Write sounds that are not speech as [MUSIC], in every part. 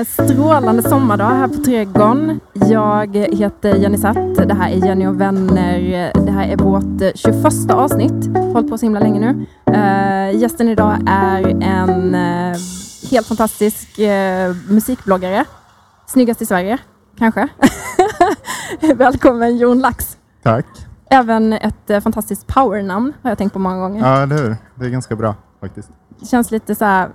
en strålande sommardag här på Trädgården. Jag heter Jenny Satt. Det här är Jenny och vänner. Det här är vårt 21 avsnitt. Hållit på så himla länge nu. Uh, gästen idag är en uh, helt fantastisk uh, musikbloggare. Snyggast i Sverige, kanske. [LAUGHS] Välkommen Jon Lax. Tack. Även ett fantastiskt powernamn har jag tänkt på många gånger. Ja, eller hur? Det är ganska bra faktiskt. Det känns lite så här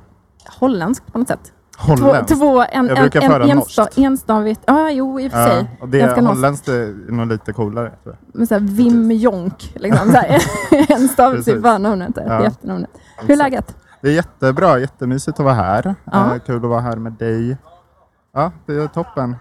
holländskt på något sätt. Holländskt? Två, två, en, jag brukar en, föra en, norskt. enstavigt. Ja, jo, i och för sig. Och det Ganska holländskt är nog lite coolare. Tror jag. Med så här Wim Jonk. Liksom, så här, en stavelse i Precis. förnamnet. Ja. Efternamnet. Hur är läget? Det är jättebra, jättemysigt att vara här. Ja. Eh, kul att vara här med dig. Ja, det är toppen.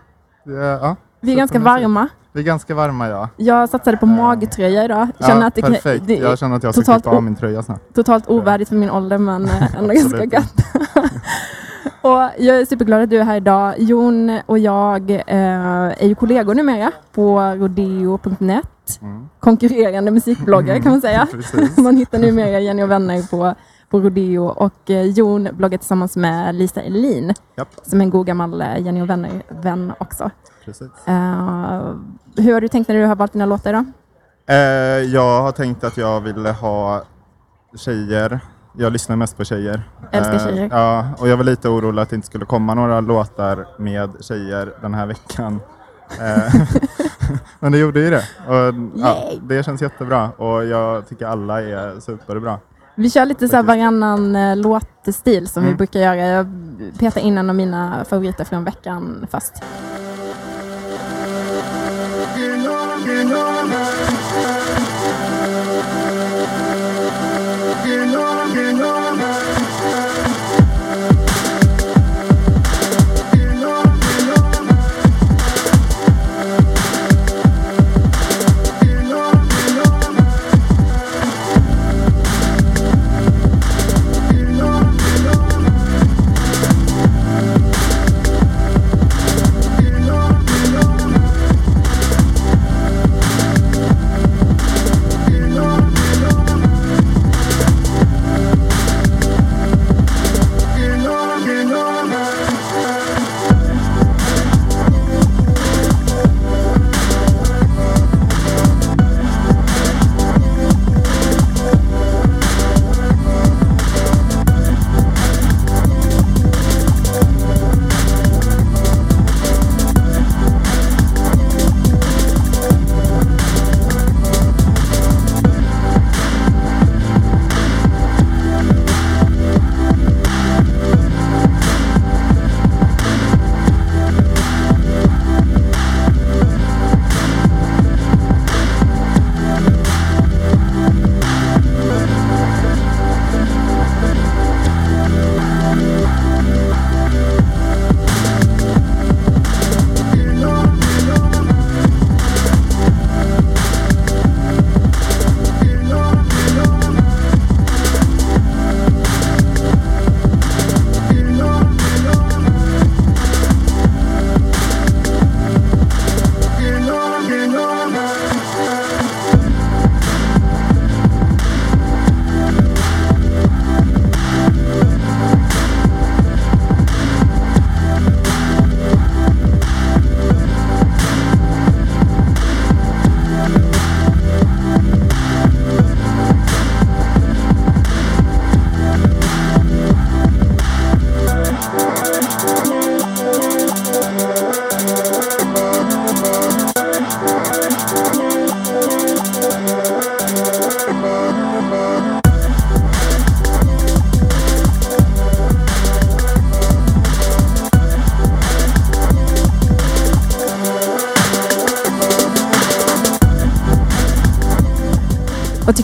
Det är, ja, Vi är ganska varma. Vi är ganska varma ja. Jag satsade på magtröja idag. Känner ja att det, perfekt. det jag känner att jag ska klippa av min tröja snart. totalt ovärdigt för min ålder men eh, ändå [LAUGHS] ganska gött. [LAUGHS] och jag är superglad att du är här idag. Jon och jag eh, är ju kollegor numera på rodeo.net. Mm. Konkurrerande musikbloggare kan man säga. [LAUGHS] Man hittar numera Jenny och vänner på, på Rodeo och eh, Jon bloggar tillsammans med Lisa Elin Japp, som är en god gammal eh, Jenny och vänner-vän också. Eh, hur har du tänkt när du har valt dina låtar idag? Eh, jag har tänkt att jag ville ha tjejer. Jag lyssnar mest på tjejer. Älskar Eh, tjejer. ja, och jag var lite orolig att det inte skulle komma några låtar med tjejer den här veckan. Eh, [LAUGHS] Men det gjorde ju det. Och, ja, det känns jättebra och jag tycker alla är superbra. Vi kör lite så här varannan eh, låtstil som vi Mm. brukar göra. Jag petar in en av mina favoriter från veckan först.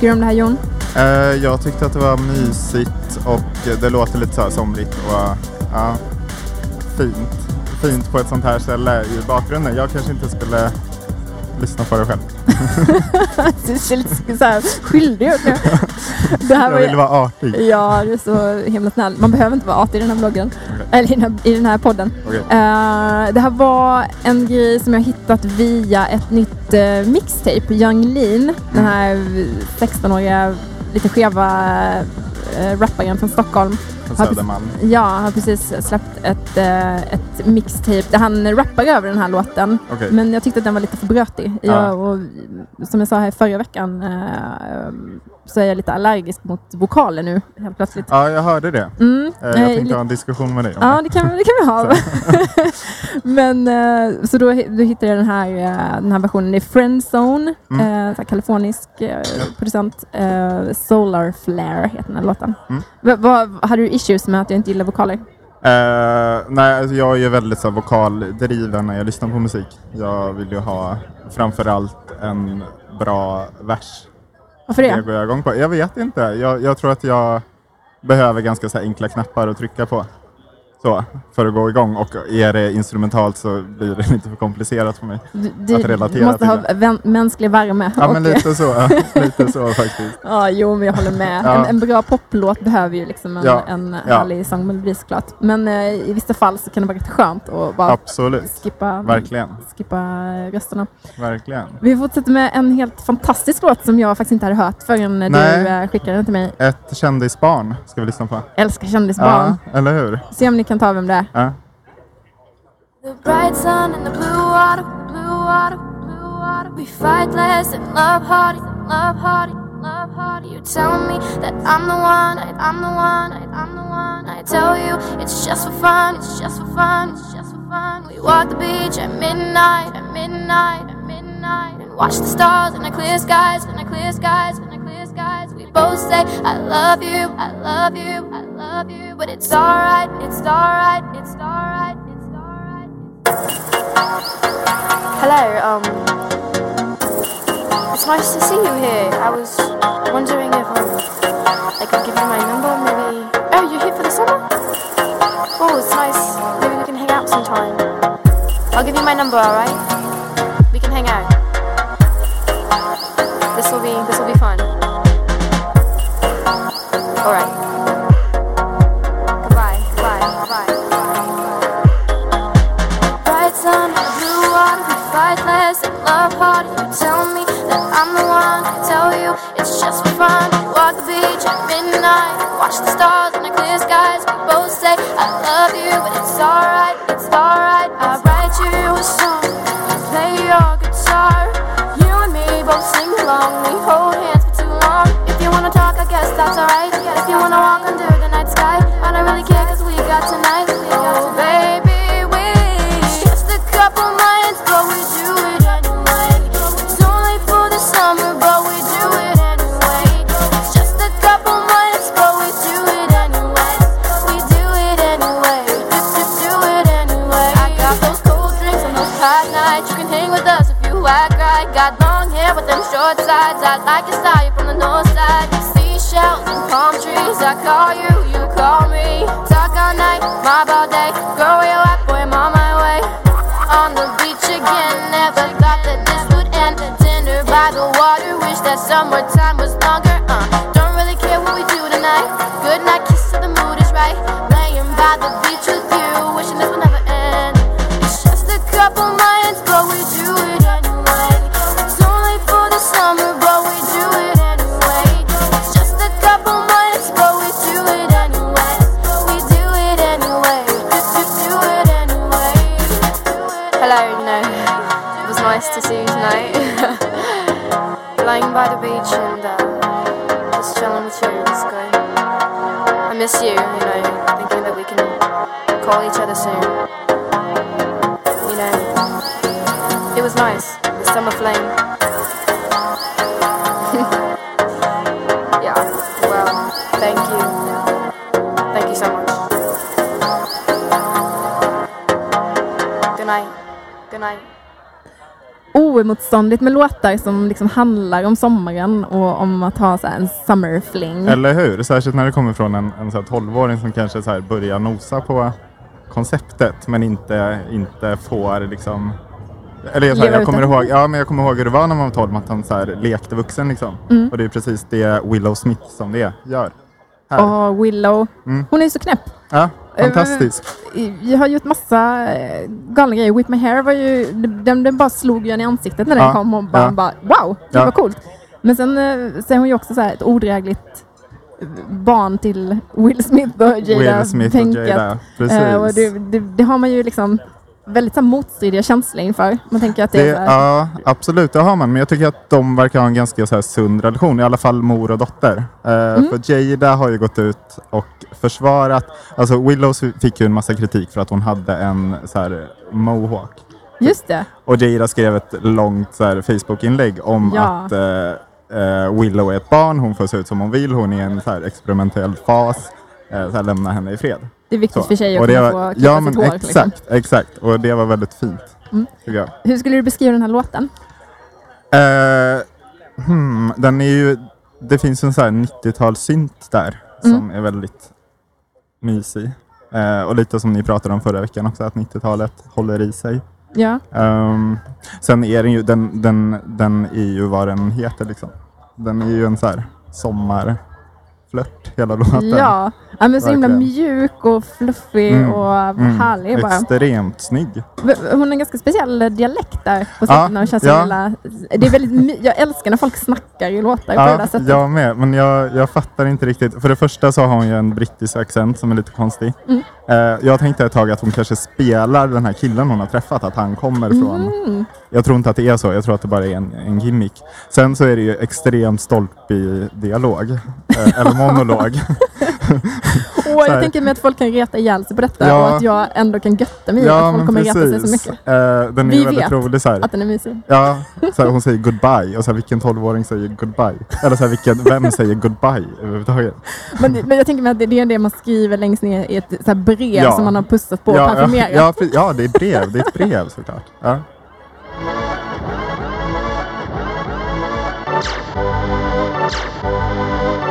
Tycker du om det här Jon? Eh, jag tyckte att det var mysigt och det låter lite så här somrigt och ja, fint. Fint på ett sånt här ställe i bakgrunden. Jag kanske inte skulle lyssna på det själv. [LAUGHS] Du ser lite så här skyldig ut nu. [LAUGHS] Det här Jag vill ju... vara artig. Ja, det är så himla snäll. Man behöver inte vara artig i den här bloggen. Eller i den här, i den här podden. Okej. Eh, det här var en grej som jag hittat via ett nytt uh, mixtape. Young Lean, den här 16-åriga lite skeva uh, rapparen från Stockholm. På Har Södermalm. Ja, han har precis släppt ett, eh, ett mixtape där han rappar över den här låten. Okej. Men jag tyckte att den var lite för brötig. Ja. Jag, och, som jag sa här förra veckan eh, så är jag lite allergisk mot vokaler nu helt plötsligt. Ja, jag hörde det. Mm. Eh, Jag tänkte ha en diskussion med dig om Ja, det. kan, det kan vi ha. [LAUGHS] Men så då, då hittade jag den här, den här versionen i Friendzone, Mm. så kalifornisk producent. Solar Flare heter den här låten. Mm. Va, vad, hade du issues med att jag inte gillar vokaler? Eh, nej, alltså jag är ju väldigt så här, vokaldriven när jag lyssnar på musik. Jag vill ju ha framförallt en bra vers. Varför Det det? går jag igång på. Jag vet inte. Jag, jag tror att jag behöver ganska så här, enkla knappar att trycka på. Så, för att gå igång. Och är det instrumentalt så blir det [LAUGHS] lite för komplicerat för mig. Du, du, Att relatera måste till ha det. mänsklig värme. Ja, och- men lite så. [LAUGHS] lite så faktiskt. Ja, jo, men jag håller med. Ja. En, en bra poplåt behöver ju liksom en, Ja, en härlig sångmelodi såklart. Men eh, i vissa fall så kan det vara rätt skönt att bara Absolut. skippa, Verkligen. skippa rösterna. Verkligen. Vi fortsätter med en helt fantastisk låt som jag faktiskt inte hade hört förrän Nej. du eh, skickade den till mig. Ett kändisbarn ska vi lyssna på. Älskar kändisbarn. Ja, eller hur? Se om ni kan ta vem det är. Ja. The bright sun and the blue water, blue water, blue water. We fight less and love harder, love harder, love harder. You tell me that I'm the one, I, I'm the one, I, I'm the one. I tell you it's just for fun, it's just for fun, it's just for fun. We walk the beach at midnight, at midnight, at midnight, and watch the stars in the clear skies, in the clear skies, in the clear skies. We both say I love you, I love you, I love you, but it's alright, it's alright, it's alright, it's alright. Hello, um, it's nice to see you here. I was wondering if um, I could give you my number, maybe. Oh, you're here for the summer? Oh, it's nice. Maybe we can hang out sometime. I'll give you my number, alright? We can hang out. I call you, you call me. Talk all night, mob all day. Girl, where you at, boy? I'm on my way. On the beach again. Never thought that this would end. Dinner by the water. Wish that summertime was Oemotståndligt med låtar som liksom handlar om sommaren och om att ha så en summer fling. Eller hur? Särskilt när det kommer från en, en så här 12-åring som kanske så börjar nosa på konceptet men inte, inte får liksom... Eller jag, här, jag, kommer ihåg, ja, men jag kommer ihåg hur det var när man var 12, att han så här lekte vuxen liksom. Mm. Och det är precis det Willow Smith som det gör. Här. Och Willow, Mm. hon är så knäpp. Ja, fantastisk. Jag har gjort massa eh, galna grejer. Whip My Hair var ju, den, den bara slog ju en i ansiktet när den Ja, kom och bara, ja. bara wow, det Ja. var coolt. Men sen eh, så är hon ju också så här ett odrägligt barn till Will Smith och Jada Will Smith och. Jada. Precis. Eh, och det, det, det har man ju liksom väldigt så motstridiga känslor inför. Man tänker att det, Det, är här, ja, absolut, det har man. Men jag tycker att de verkar ha en ganska så här sund relation, i alla fall mor och dotter. Eh, Mm. För Jada har ju gått ut och försvarat, alltså Willow fick ju en massa kritik för att hon hade en så här mohawk. just det. Och Jada skrev ett långt så här, Facebook-inlägg om Ja. att eh, eh, Willow är ett barn, hon får se ut som hon vill, hon är i en så här, experimentell fas. Eh, så här, lämna henne i fred. Det är viktigt Så. för tjejer Och att kunna var- få klippa ja, sitt men hår. Liksom. exakt, exakt. Och det var väldigt fint. Mm. Hur skulle du beskriva den här låten? Eh, hmm, den är ju, det finns en sån här 90-talssynt där Mm. som är väldigt mysig. Eh, och lite som ni pratade om förra veckan också, att 90-talet håller i sig. Ja, Ehm, sen är den ju, den, den, den är ju vad den heter liksom. Den är ju en så här sommarflört hela låten. ja. ja men så himla mjuk och fluffig Mm, och Mm, härlig bara. Extremt snygg. Hon har en ganska speciell dialekt där på Ja, när hon känns ja. himla, det är väldigt, jag älskar när folk snackar i låtar på det Ja, där sättet. jag med. Men jag, jag fattar inte riktigt. För det första så har hon ju en brittisk accent som är lite konstig. Mm. Eh, jag tänkte ett tag att hon kanske spelar den här killen hon har träffat, att han kommer från... Mm. Jag tror inte att det är så, jag tror att det bara är en, en gimmick. Sen så är det ju extremt stolpig dialog, eh, eller monolog. [LAUGHS] Här. jag tänker mig att folk kan reta ihjäl sig på detta Ja. och att jag ändå kan götta mig i att folk kommer reta sig så mycket. Eh, den är Vi vet rolig. Att den är mysig. Ja, så hon säger goodbye och så vilken tolvåring säger goodbye? Eller så vilken, vem säger goodbye överhuvudtaget? Men, men jag tänker mig att det det är det man skriver längst ner i ett så brev Ja. som man har pussat på och ja, ja, ja, det är brev. Det är ett brev såklart. Ja.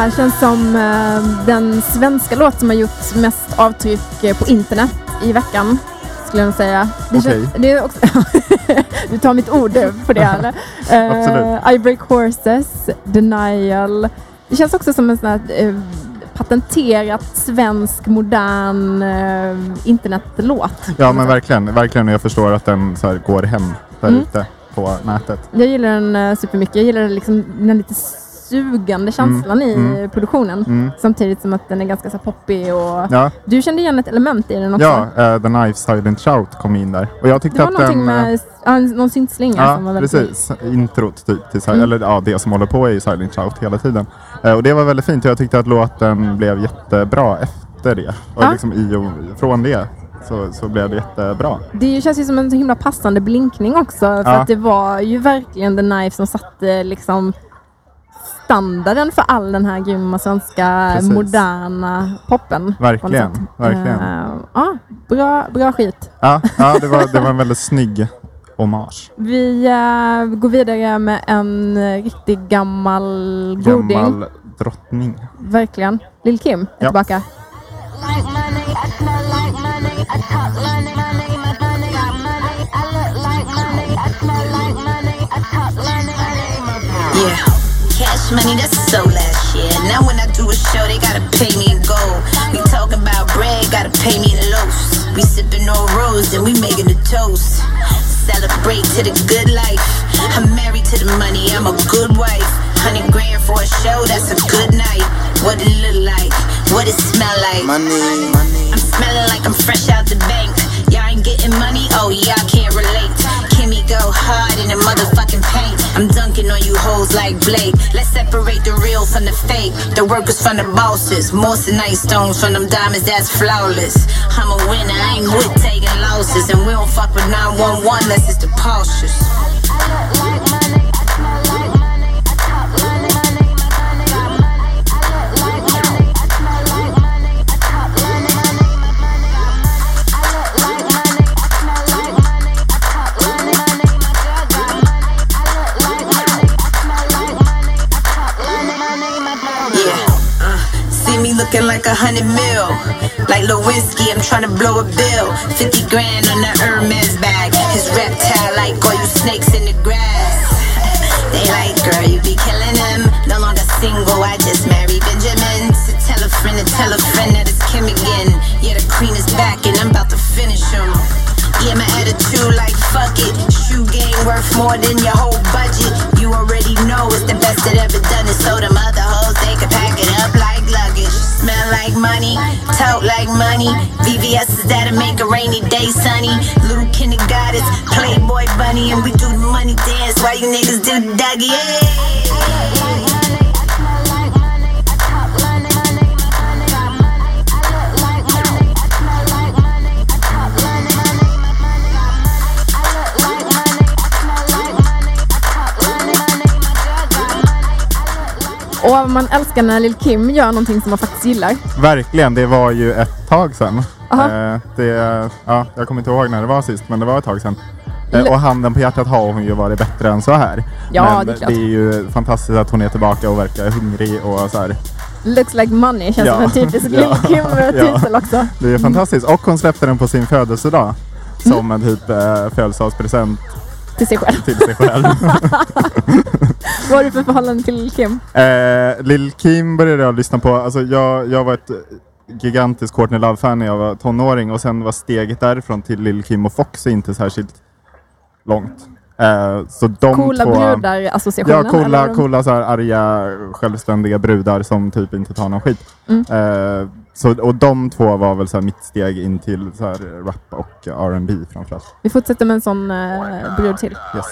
här känns som eh, den svenska låt som har gjort mest avtryck eh, på internet i veckan. skulle jag säga. Det känns- det är också, [LAUGHS] du tar mitt ord på det eller? [LAUGHS] Absolut. I break horses, denial. Det känns också som en sån här eh, patenterat svensk modern eh, internetlåt. Ja men verkligen, verkligen. Jag förstår att den så går hem där Mm. ute på nätet. Jag gillar den eh, supermycket. Jag gillar liksom den lite sugande känslan i mm. produktionen. Mm. Samtidigt som att den är ganska så poppig och... Ja, Du kände igen ett element i den också? ja uh, The Knife Silent Shout kom in där. Och jag tyckte Det var att någonting den... eh, med ja, någon syntslinga som var Ja, väldigt precis. Introt typ till, Mm. eller ja, det som håller på i Silent Shout hela tiden. Eh, och det var väldigt fint och jag tyckte att låten blev jättebra efter det. Och Ja. liksom i och från det så, så blev det jättebra. Det känns ju som en så himla passande blinkning också. För Ja. att det var ju verkligen The Knife som satte liksom standarden för all den här grymma svenska Precis. moderna poppen. Verkligen, verkligen. Eh, ja, bra, bra skit. Ja, ja det, var, det var en väldigt snygg hommage. Vi eh, går vidare med en riktig gammal goding. Gammal drottning. Verkligen. Lill Kim är Ja. tillbaka. Yeah, cash money, that's so last year. Now when I do a show, they gotta pay me in gold. We talking about bread, gotta pay me in loaves. We sipping on rose, and we making a toast. Celebrate to the good life. I'm married to the money, I'm a good wife. Hundred grand for a show, that's a good night. What it look like, what it smell like. Money, money. I'm smelling like I'm fresh out the bank. Y'all ain't getting money? Oh, y'all can't relate. Kimmy go hard in the motherfucking paint. Blake. Let's separate the real from the fake. The workers from the bosses. Moissanite stones from them diamonds that's flawless. I'm a winner, I ain't with taking losses. And we don't fuck with 911 unless it's the postures. Looking like a hundred mil. Like Lewinsky, I'm trying to blow a bill. 50 grand on the Hermes bag. His reptile like all you snakes in the grass. They like, girl, you be killing him. No longer single, I just married Benjamin. So tell a friend to tell a friend that it's Kim again. Yeah, the queen is back and I'm about to finish him. Yeah, my attitude like fuck it. Shoe game worth more than your whole budget. You already know it's the best that ever done it. So them money, talk like money. VVS is that'll make a rainy day sunny. Little kindergartens, Playboy bunny, and we do the money dance while you niggas do the Dougie. Yeah. Man älskar när Lill Kim gör någonting som man faktiskt gillar. Verkligen, det var ju ett tag sedan. Eh, det, ja, jag kommer inte ihåg när det var sist, men det var ett tag sedan. Eh, och handen på hjärtat har hon ju varit bättre än så här. Ja, men det är klart. är ju fantastiskt att hon är tillbaka och verkar hungrig och så här. Looks like money känns Ja. som en typisk [LAUGHS] Ja. Lill Kim-titel också. Det är fantastiskt. Och hon släppte den på sin födelsedag. Som en typ eh, födelsedagspresent Till sig själv. till sig själv. [LAUGHS] Vad har du för förhållande till Lill Kim? eh, Lil Kim började jag lyssna på. Alltså jag, jag var ett gigantiskt Courtney Love-fan när jag var tonåring och sen var steget därifrån till Lil Kim och Fox inte särskilt långt. Eh, så de Coola två... brudar-associationen? Ja, coola, eller? coola så här arga, självständiga brudar som typ inte tar någon skit. Mm. Eh, så, och de två var väl så här mitt steg in till så här rap och R&B framförallt. Vi fortsätter med en sån eh, brud till. Yes.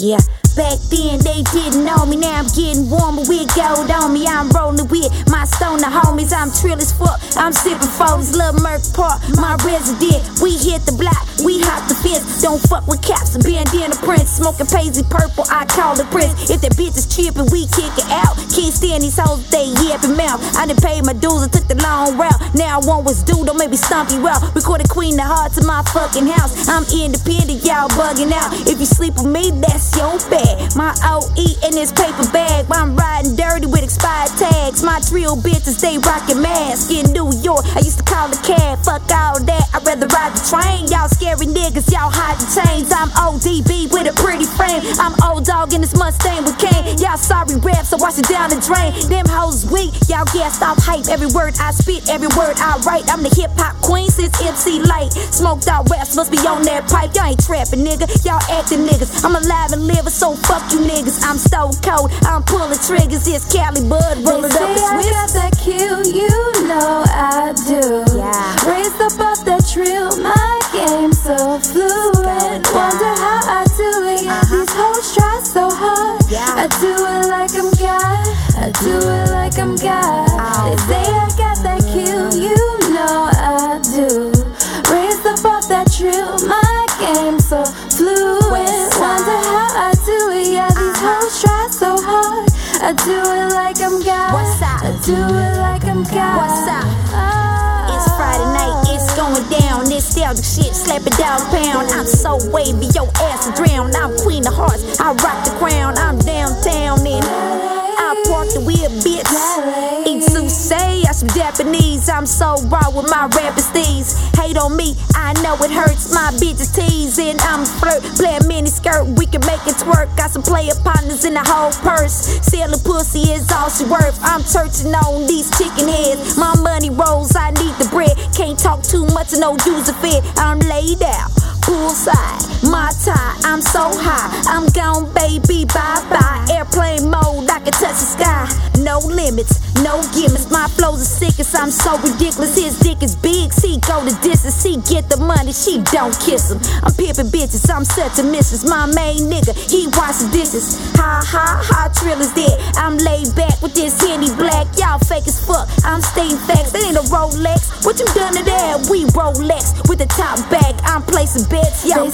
Yeah, back then they didn't know me. Now I'm getting warmer with gold on me. I'm rolling with my stoner homies. I'm trill as fuck. I'm sipping photos, Lil Merc Park, my resident. We hit the block, we hop the Don't fuck with caps and bandana prince. Smoking paisley purple, I call the prince. If that bitch is tripping, we kick it out. Can't stand these hoes, they yapping mouth. I done paid my dues and took the long route. Now I want what's due, don't make me stomp you out. Recorded Queen the Hearts in my fucking house. I'm independent, y'all bugging out. If you sleep with me, that's your bad. My OE in this paper bag. I'm riding dirty with expired tags. My drill bitches, they rockin' masks. In New York, I used to call a cab. Fuck all that, I'd rather ride the train. Y'all scary niggas, y'all hiding chains. I'm ODB with a pretty frame. I'm old dog in this Mustang with cane. Y'all sorry rap, so wash it down the drain. Them hoes weak, y'all gassed off hype. Every word I spit, every word I write. I'm the hip hop queen since MC Light. Smoked out raps must be on that pipe. Y'all ain't trapping, nigga. Y'all acting niggas. I'm alive and living, so fuck you niggas. I'm so cold. I'm pulling triggers. It's Cali Bud rolling They up say a I got that kill, you know I do. Yeah. Raised up off that trill, my game so fluid. Wonder how I do it. Yeah, these hoes try so hard. Uh-huh. Yeah. I do it like I'm God. I do it like I'm God. They say I got that kill, you know I do. Raised up off that trill, my game so fluid. Wonder how I do it. Yeah, these hoes try so hard. I do it like I'm God. What's? I do it like I'm God. What's up? Nostalgic shit, slap it down pound. I'm so wavy, your ass is drowned. I'm queen of hearts, I rock the crown. I'm downtown and I park the wheel, bitch. Eat sushi, I some Japanese. I'm so raw with my rapping steez. Hate on me, I know it hurts. My bitches teasing, I'm flirt. Play a mini skirt, we can make it twerk. Got some player partners in the whole purse. Selling pussy is all she worth. I'm churching on these chicken heads. My money rolls, I need the bread. Can't talk too much, no user fit. I'm laid out. Poolside, my tie, I'm so high. I'm gone, baby, bye bye. Airplane mode, I can touch the sky. No limits, no gimmicks. My flows are sickest, I'm so ridiculous. His dick is big, see, go the distance. He get the money, she don't kiss him. I'm pimping bitches, I'm such a missus. My main nigga, he wash the dishes. Ha ha ha, trill is dead. I'm laid back with this Henny Black. Y'all fake as fuck, I'm stating facts. That ain't a Rolex. What you done to that? We Rolex with the top back. I'm placing bets, y'all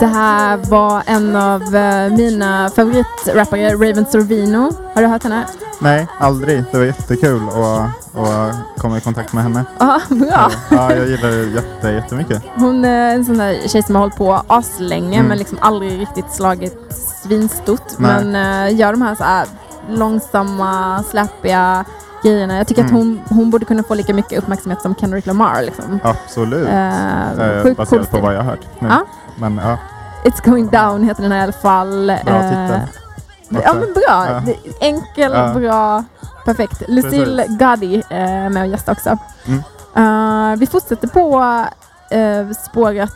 Det här var en av eh, mina favoritrappare, Raven Sorvino. Har du hört henne? Nej, aldrig. Det var jättekul att, att komma i kontakt med henne. Ja, bra. Ja, jag gillar det jätte, jättemycket. Hon är en sån där tjej som har hållit på aslänge Mm. men liksom aldrig riktigt slagit svinstort. Nej. Men eh, gör de här, så här långsamma, släppiga grejerna. Jag tycker Mm. att hon, hon borde kunna få lika mycket uppmärksamhet som Kendrick Lamar. Liksom. Absolut. Eh, Eh, cool baserat på stil. vad jag har hört. Nu. Men ja, It's going down heter den här i alla fall. bra Eh, titel. Ja men bra. Ja. Enkel, Ja. bra, perfekt. Lucille Precis. Gotti är med och gästar också. Mm. Eh, vi fortsätter på eh, spåret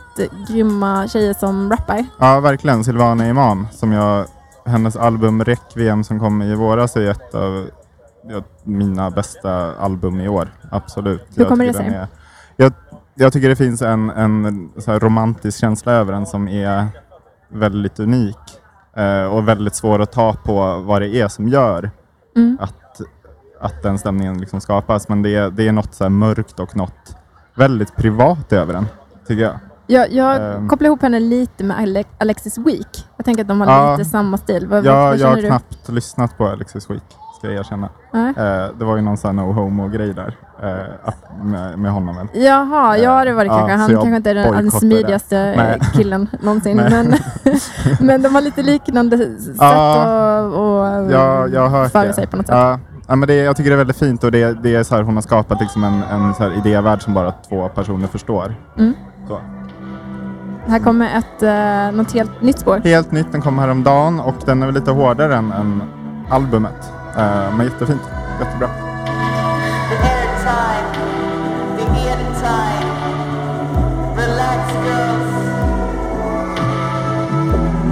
grymma tjejer som rappar. Ja, verkligen. Silvana Imam, som jag, hennes album Requiem som kom i våras är ett av ja, mina bästa album i år. Absolut. Hur kommer det sig? Är, jag, jag tycker det finns en, en romantisk känsla över den som är väldigt unik eh, och väldigt svår att ta på vad det är som gör Mm. att, att den stämningen liksom skapas. Men det är, det är något så mörkt och något väldigt privat över den, tycker jag. Jag, jag Ehm. kopplar ihop henne lite med Ale- Alexis Week. Jag tänker att de har Ja. lite samma stil. Vad, Jag, vad jag har du? knappt lyssnat på Alexis Week, ska jag erkänna. Nej. Eh, det var ju någon sån no homo-grej där eh, med, med honom väl. Jaha, ja det var det Ja, kanske. så Han kanske inte är den smidigaste Nej. killen [LAUGHS] någonsin. Men, [LAUGHS] men de har lite liknande sätt Ja. att och, Ja, jag har hört föra sig på något sätt. Ja, ja, men det, jag tycker det är väldigt fint och det, det är så här, hon har skapat liksom en, en så här idévärld som bara två personer förstår. Mm. Så. Här kommer ett, uh, något helt nytt spår. Helt nytt, den kom häromdagen och den är väl lite hårdare än, än albumet. Eh, men jättefint, jättebra. The airtime, the airtime. Relax, girls.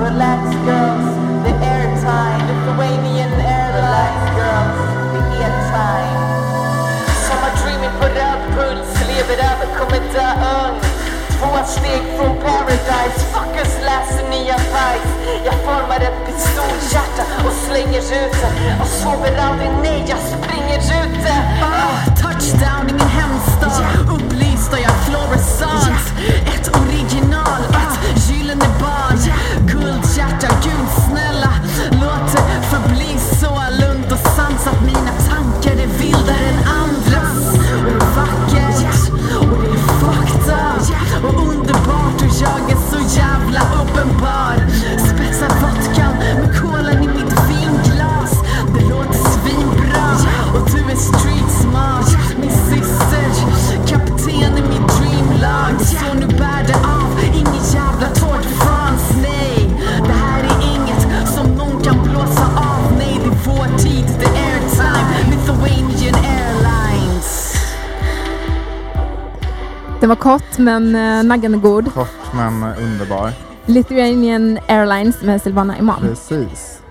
Relax, girls. The airtime, Lithuanian Airlines, girls. The airtime. Sommardreaming på röd puls, lever över, kommer dö ung. Två steg från paradise, jag ett pistolhjärta och slänger ut det. Och sover aldrig, nej jag springer ut det. Ah, touchdown, ingen hemstad. Upplyst och jag fluorescent. Ett original, ett gyllene barn. Guldhjärta, gud snälla. Låt det förbli så lugnt och sansat. Mina tankar är vildare än andras. Och det är vackert, och det är fucked up. Och underbart och jag är jävla uppenbar. Spetsar vodkan med kolen i mitt vinglas. Det låter svinbra och du är street smart Min syster, kapten i mitt dreamlag Den var kort men uh, naggande god. Kort men underbar. Lithuanian Airlines med Silvana Imam. Precis.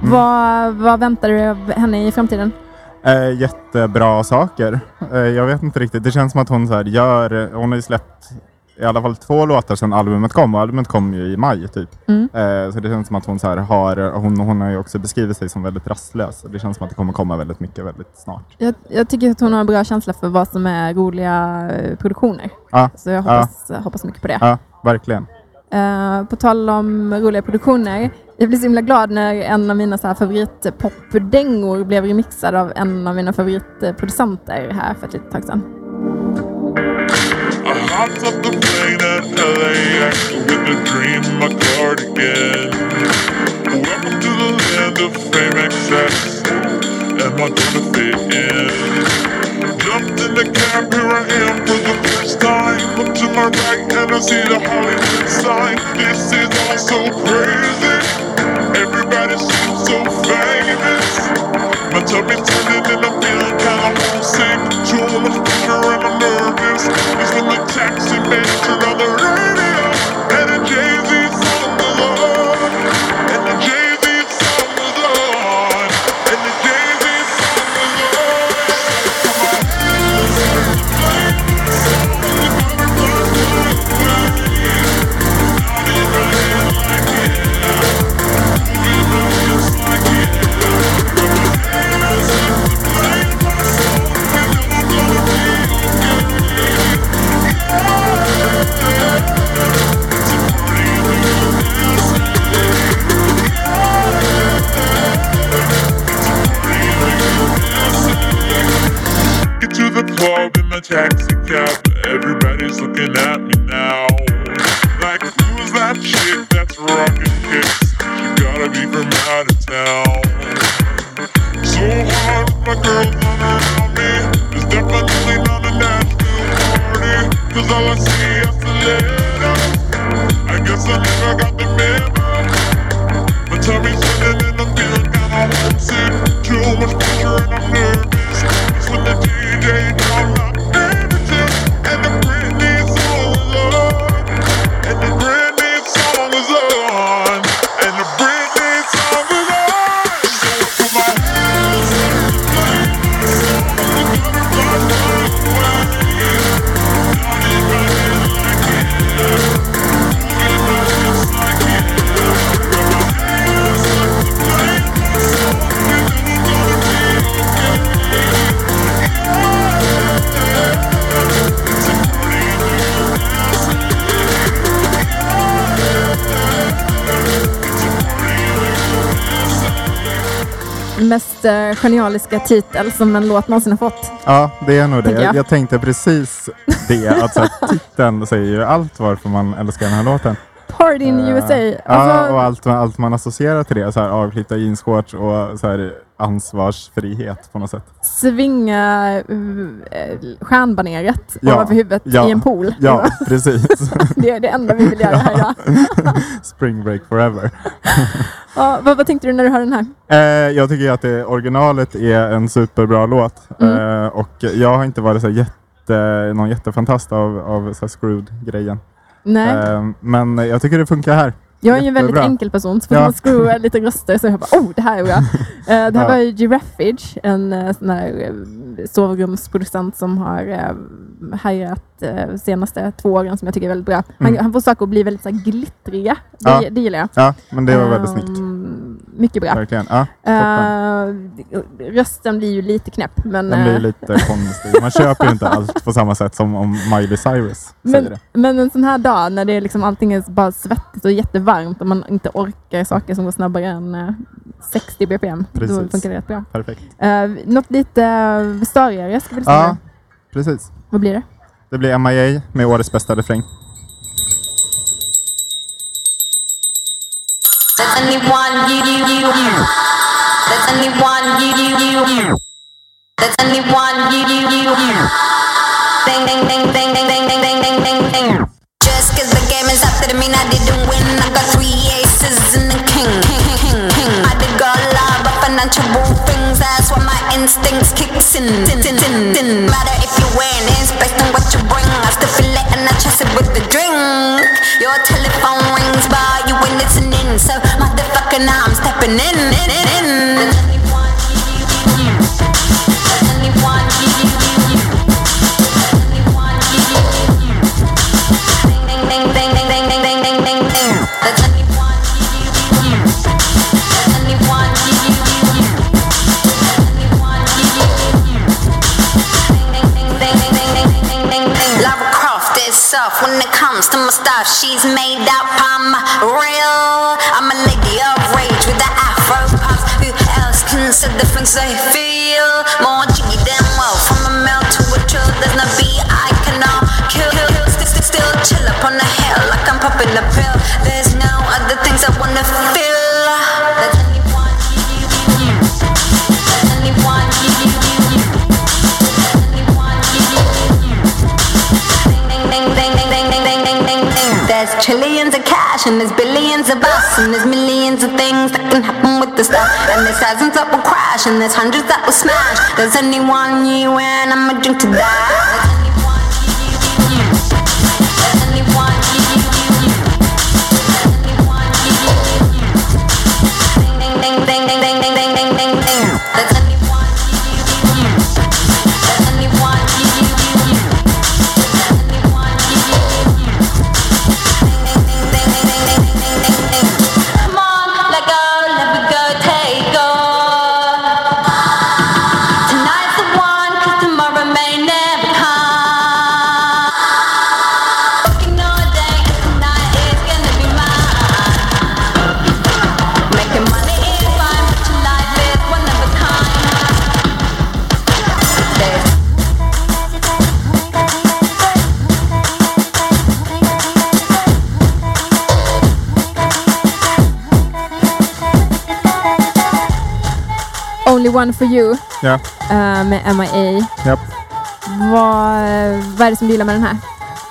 Mm. Vad, vad väntar du av henne i framtiden? Eh, jättebra saker. Eh, jag vet inte riktigt. Det känns som att hon så här gör... Hon har ju släppt i alla fall två låtar sedan albumet kom och albumet kom ju i maj typ. Mm. Eh, så det känns som att hon så här har... Hon, hon har ju också beskrivit sig som väldigt rastlös. Det känns som att det kommer komma väldigt mycket väldigt snart. Jag, jag tycker att hon har en bra känsla för vad som är roliga eh, produktioner. Ja, Så jag hoppas, hoppas mycket på det. ja verkligen. Eh, på tal om roliga produktioner. Jag blev så himla glad när en av mina favoritpopdängor blev remixad av en av mina favoritproducenter här för ett litet tag sedan. I hopped up the plane at LAX with a dream my cardigan. Welcome to the land of fame excess. Am I gonna fit in? Jumped in the cab, here I am for the first time. Look to my right and I see the Hollywood sign. This is all so crazy. Everybody seems so famous. My tummy's turning and I'm feeling kinda same control, I'm and I'm nervous. It's when the taxi major. Mest eh, genialiska titel som en låt någonsin har fått. Ja, det är nog det. Jag. jag tänkte precis det. Att så här, [LAUGHS] titeln säger ju allt varför man älskar den här låten. Party in Eh, USA. Ja, Alltså, och allt, allt man associerar till det. Så här, avklippta jeansshorts och så här, ansvarsfrihet på något sätt. svinga uh, stjärnbaneret Ja, ovanför huvudet ja, i en pool. Ja, precis. [LAUGHS] Det är det enda vi vill göra här idag. [LAUGHS] Spring break forever. [LAUGHS] Ja, vad, vad tänkte du när du hörde den här? Eh, jag tycker att det, originalet är en superbra låt. Mm. Eh, och jag har inte varit så jätte, någon jättefantast av, av så här Screwed-grejen. Nej, Eh, men jag tycker det funkar här. jag är ju en väldigt enkel person så fort Ja. man screwar lite röster så jag bara oh, det här är bra. [LAUGHS] Eh, det här var ju Giraffage, en uh, sån här eh, sovrumsproducent som har härjat uh, senaste två åren som jag tycker är väldigt bra. Han, Mm. han får saker att bli väldigt så här, glittriga. Det, Ja. det gillar jag. Ja, men det var väldigt snyggt. Mycket bra. Verkligen. Ja. Uh, rösten blir ju lite knäpp men, Den blir eh, lite konstig. Man köper ju inte [LAUGHS] allt på samma sätt som om Miley Cyrus säger men, det. men en sån här dag när det är liksom allting är bara svettigt och jättevarmt och man inte orkar saker som går snabbare än eh, 60 bpm. Då Precis. funkar det rätt bra. Perfekt. Uh, något lite störigare ska vi lyssna Ja, precis. Vad blir det? Det blir MIA med årets bästa refräng. That's anyone you you you you. That's anyone you you you you. That's anyone you you you you. Ding ding ding ding ding ding ding ding ding ding ding. Just cause the game is up to me, I didn't win. I got three aces and a king. king, king, king. I did got lot of financial things. That's why my instincts kicks in. in, in, in, in. Matter if you're wearing it's based on what you bring. I still feel it and I chase it with the drink. Your telephone rings, but you ain't listening. So motherfucker, now I'm stepping in. in, in, Soft when it comes to my stuff. She's made up, I'm real. I'm a lady of rage with the afro puffs. Who else can say the things they feel? More jiggy than well. From a male to a trill, there's no I cannot kill. kill. Still, still, still chill up on the hill like I'm popping a pill. There's no other things I wanna feel. Trillions of cash and there's billions of us and there's millions of things that can happen with the stuff and there's thousands that will crash and there's hundreds that will smash. There's only one you and I'ma drink to that. One for you Ja, eh, med MIA. japp. Vad, vad är det som du gillar med den här?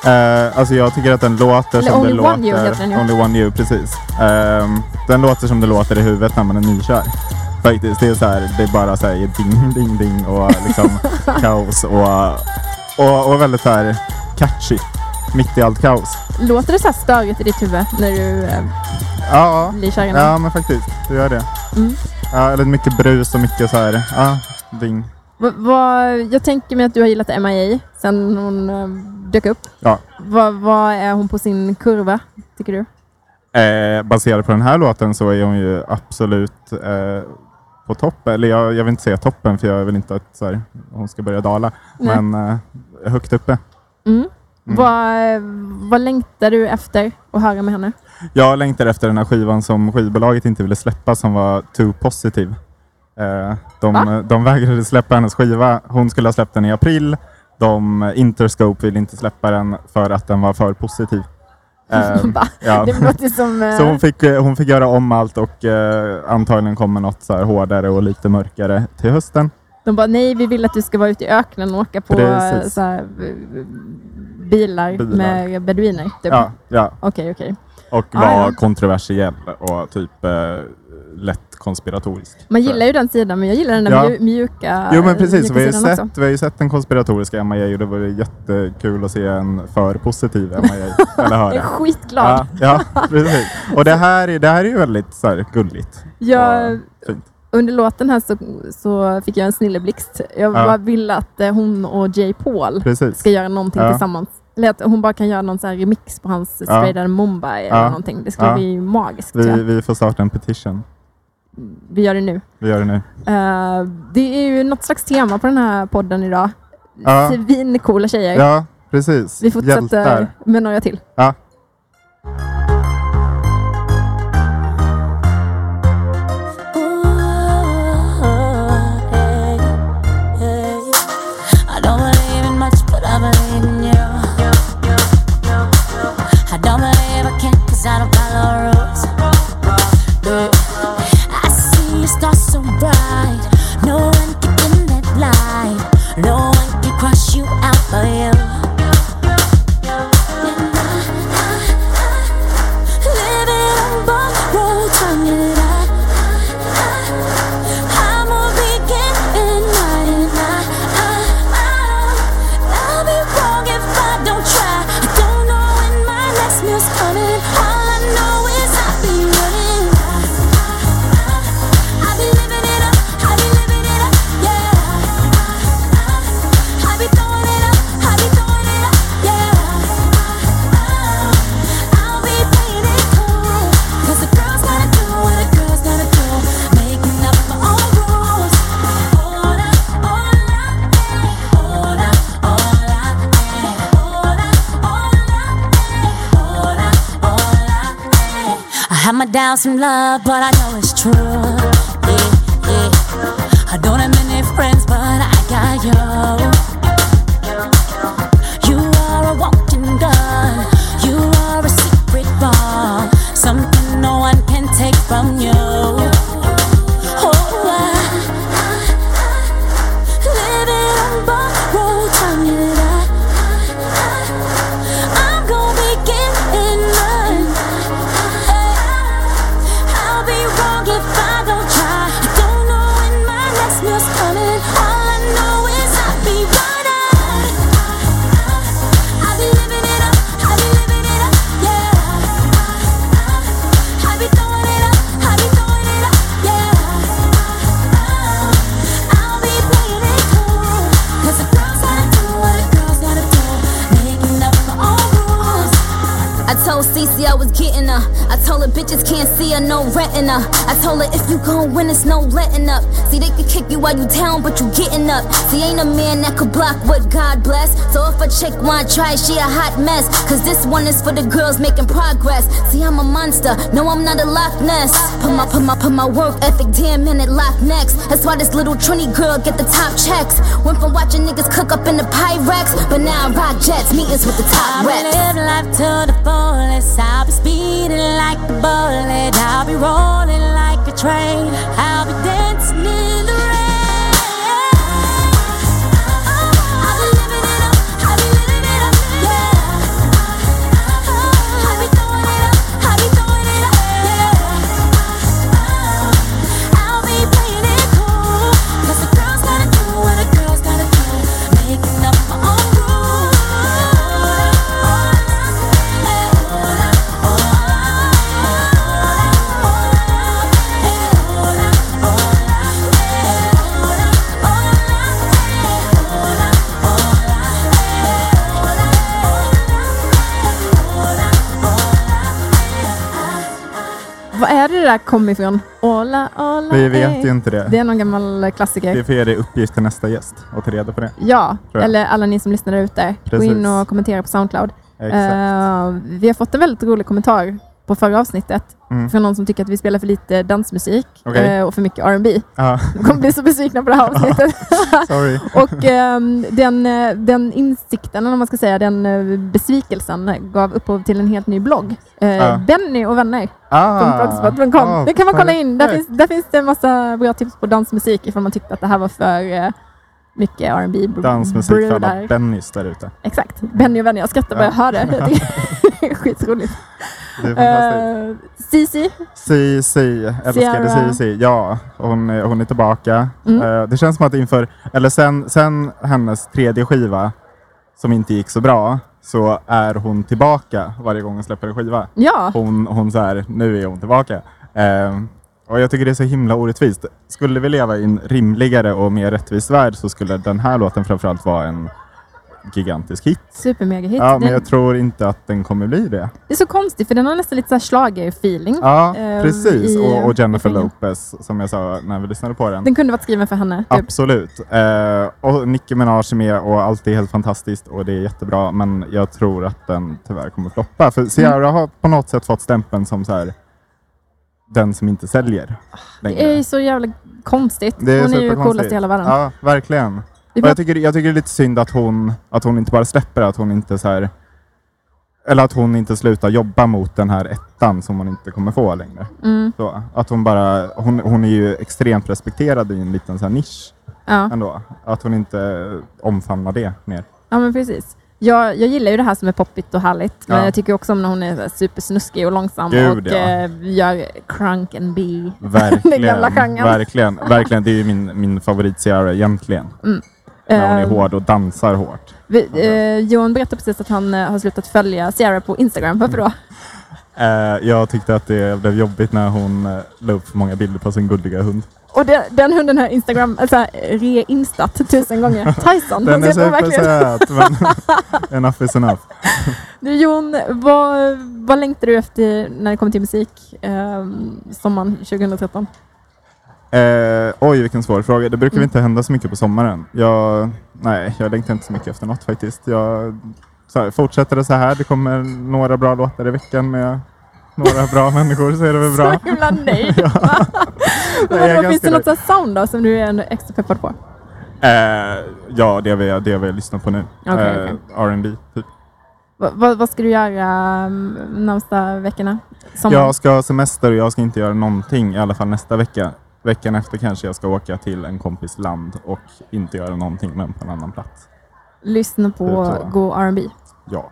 Eh, alltså jag tycker att den låter Eller som Only det One låter. You heter den ju. Only One You, precis. Ehm, den låter som det låter i huvudet när man är nykär. Faktiskt. Det är så här, det är bara så här ding, ding, ding och liksom [LAUGHS] kaos och, och, och väldigt så här catchy. Mitt i allt kaos. Låter det så här störigt i ditt huvud när du eh, Ja, blir kär i någon? ja men faktiskt. Det gör det. Mm. Ja, eller mycket brus och mycket så här, ja, ding. Va- vad- jag tänker mig att du har gillat MIA sen hon eh, dök upp. Ja. Vad vad är hon på sin kurva, tycker du? Eh, baserat på den här låten så är hon ju absolut eh, på topp. Eller jag, jag vill inte säga toppen för jag vill inte att så här, hon ska börja dala. Nej. Men eh, högt uppe. Mm. Mm. Vad, vad längtar du efter att höra med henne? Jag längtar efter den här skivan som skivbolaget inte ville släppa som var Too Positive. Eh, de, Va? de vägrade släppa hennes skiva. Hon skulle ha släppt den i april. De, Interscope ville inte släppa den för att den var för positiv. [LAUGHS] Eh, Va? ja. Som... [LAUGHS] eh, Så hon fick, eh, hon fick göra om allt och eh, antagligen kommer något så här hårdare och lite mörkare till hösten. De bara, nej vi vill att du ska vara ute i öknen och åka på Precis. eh, så här, eh, bilar, Bilar. med beduiner. Typ. Ja, ja. Okej, okej. Och Ah, var ja. kontroversiell och typ eh, lätt konspiratorisk. Man Så- gilla ju den sidan, men jag gillar den där Ja. mju- mjuka Jo men precis, vi har, sett, också. vi har ju sett den konspiratoriska MIA och det vore jättekul att se en för positiv MIA. [LAUGHS] eller Jag är höra. skitglad. Ja, ja, precis. Och det här, är- det här är ju väldigt så här, gulligt. Jag, fint. under låten här så, så fick jag en snilleblixt. Jag Ja. bara ville att eh, hon och Jay Paul Precis. ska göra någonting tillsammans. Eller att hon bara kan göra någon så här remix på hans Straight Mumbai eller någonting. Det skulle Ja. bli magiskt. Vi, vi får starta en petition. vi gör det nu. Vi gör det nu. Eh, det är ju något slags tema på den här podden idag. Ja. Svincoola tjejer. Ja, precis. Vi fortsätter Hjältar. med några till. Ja. Have my doubts in love, but I know bitches can't see her, no renting her. I told her if you gon' win, it's no letting up. See, they could kick you while you down, but you getting up. See, ain't a man that could block what God bless. So if a chick want try, she a hot mess. Cause this one is for the girls making progress. See, I'm a monster. No, I'm not a Loch Ness. Put my, put my, put my work ethic, damn in it, lock next. That's why this little Trini girl get the top checks. Went from watching niggas cook up in the Pyrex, but now I rock jets, meetings with the top be reps. living life to the fullest. I'll be speeding like a I'll be rolling like a train. I'll be dancing det där kom ifrån? Ola, ola, Vi vet ey. ju inte det. Det är någon gammal klassiker. Det får ge dig uppgift till nästa gäst och ta reda på det. Ja, eller alla ni som lyssnar där ute. Gå Precis. in och kommentera på Soundcloud. Eh, vi har fått en väldigt rolig kommentar på förra avsnittet Mm. från någon som tycker att vi spelar för lite dansmusik Okej. eh, och för mycket R&B. Ja, De kommer bli så besvikna på det här [LAUGHS] avsnittet. sorry. och ehm, den, eh, den insikten, eller man ska säga, den eh, besvikelsen gav upphov till en helt ny blogg. Eh, Ja. Benny och vänner. Ah, blogspot.com. ah, det kan man kolla in. Där finns, där finns det en massa bra tips på dansmusik ifall man tyckte att det här var för eh, mycket R&B Dansmusik för alla. Bennys där ute. Exakt. Benny och vänner. Jag skrattar bara jag hör det. [LAUGHS] [LAUGHS] Skitroligt. Det är fantastiskt. Uh, Cici. Cici, älskade. Cici. Ja, hon, är- hon är tillbaka. Mm. Eh, det känns som att inför, eller sen, sen hennes tredje skiva som inte gick så bra så är hon tillbaka varje gång hon släpper en skiva. Ja, Hon, hon så här, nu är hon tillbaka. Eh, och jag tycker det är så himla orättvist. Skulle vi leva i en rimligare och mer rättvis värld så skulle den här låten framförallt vara en gigantisk hit. supermega-hit. Ja, men Den- jag tror inte att den kommer bli det. Det är så konstigt för den har nästan lite schlager-feeling. Ja, Eh, precis. i- och, och Jennifer. Lopez, som jag sa när vi lyssnade på den. Den kunde varit skriven för henne. Typ. Absolut. Eh, och Nicki Minaj är med och allt är helt fantastiskt och det är jättebra. Men jag tror att den tyvärr kommer floppa. För Ciara Mm. har på något sätt fått stämpeln som så här, den som inte säljer längre. Det är så jävla konstigt. Det är Hon är ju coolast i hela världen. Ja, verkligen. Och jag, tycker, jag tycker det är lite synd att hon, att hon inte bara släpper, att hon inte så här eller att hon inte slutar jobba mot den här ettan som hon inte kommer få längre. mm, Så, att hon bara, hon, hon är ju extremt respekterad i en liten så här nisch ja. ändå. Att hon inte omfamnar det mer. ja, men precis. Jag, jag gillar ju det här som är poppigt och härligt. Men Ja. jag tycker också om när hon är supersnuskig och långsam Gud, och ja. eh, gör crunk and bee. [LAUGHS] Verkligen. gamla genren. verkligen, verkligen. Det är ju min, min favorit egentligen. När hon är Eh, hård och dansar hårt. vi, eh, Johan berättade precis att han eh, har slutat följa Ciara på Instagram. Varför då? Eh, jag tyckte att det blev jobbigt när hon eh, la upp för många bilder på sin gulliga hund. Och den, den hunden har Instagram, alltså re-instat tusen gånger. [LAUGHS] Tyson, Den är supersöt men [LAUGHS] enough is enough. Du Jon, vad, vad längtar du efter när det kommer till musik eh, sommaren 2013? Eh, oj vilken svår fråga. Det brukar Mm. inte hända så mycket på sommaren. Jag, nej, jag längtar inte så mycket efter något faktiskt. Jag här, fortsätter det så här. Det kommer några bra låtar i veckan med några bra [LAUGHS] människor så är det väl bra. Så himla nöjd. [LAUGHS] [LAUGHS] Är Men finns det något sound då som du är extra peppad på? Eh, ja, det vi, det vi lyssnar på nu. Okej, eh. R&B typ. Va, vad, vad ska du göra um, närmsta veckorna? Sommaren? Jag ska ha semester och jag ska inte göra någonting i alla fall nästa vecka. Veckan efter kanske jag ska åka till en kompis land och inte göra någonting men på en annan plats. Lyssna på. Go R&B. Ja.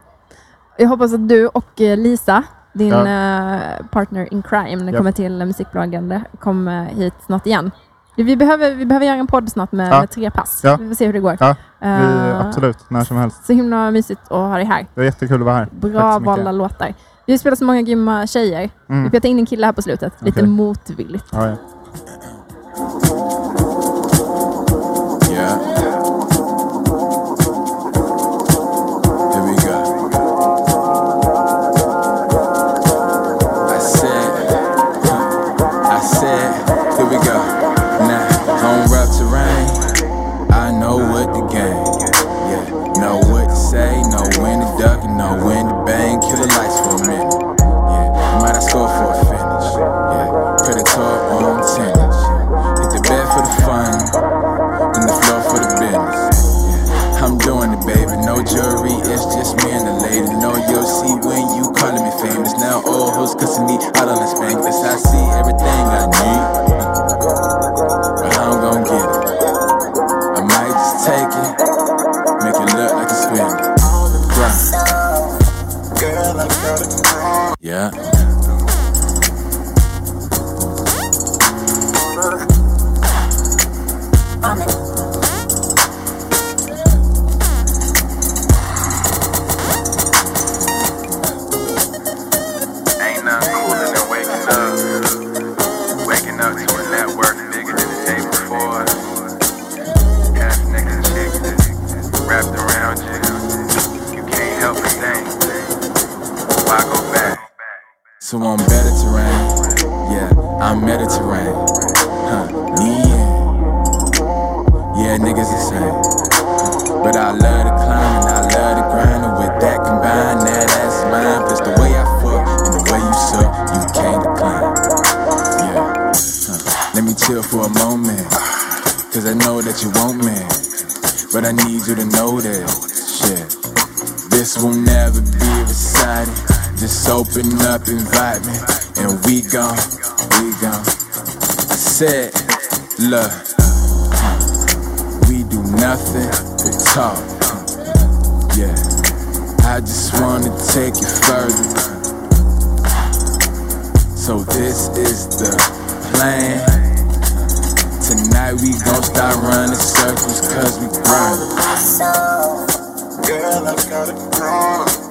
Jag hoppas att du och eh, Lisa, din Ja. eh, partner in crime, när Ja. kommer till musikbloggande, kommer hit snart igen. Vi behöver, vi behöver göra en podd snart med, Ja. med tre pass. Ja. Vi får se hur det går. Ja, vi, Eh, absolut. När som helst. Så himla mysigt att ha dig här. Det var jättekul att vara här. Bra valda låtar. Vi spelar så många grymma tjejer. Vi Mm. petar in en kille här på slutet. Lite Okej. motvilligt. Oh. Know that you want me. But I need you to know that. Shit. This will never be recited. Just open up, invite me, and we gon' we gon' I said, look, we do nothing but talk. Yeah, I just wanna take it further. So this is the plan. Tonight we gon' start running circles cause we grind. Girl, I gotta grow. Understand?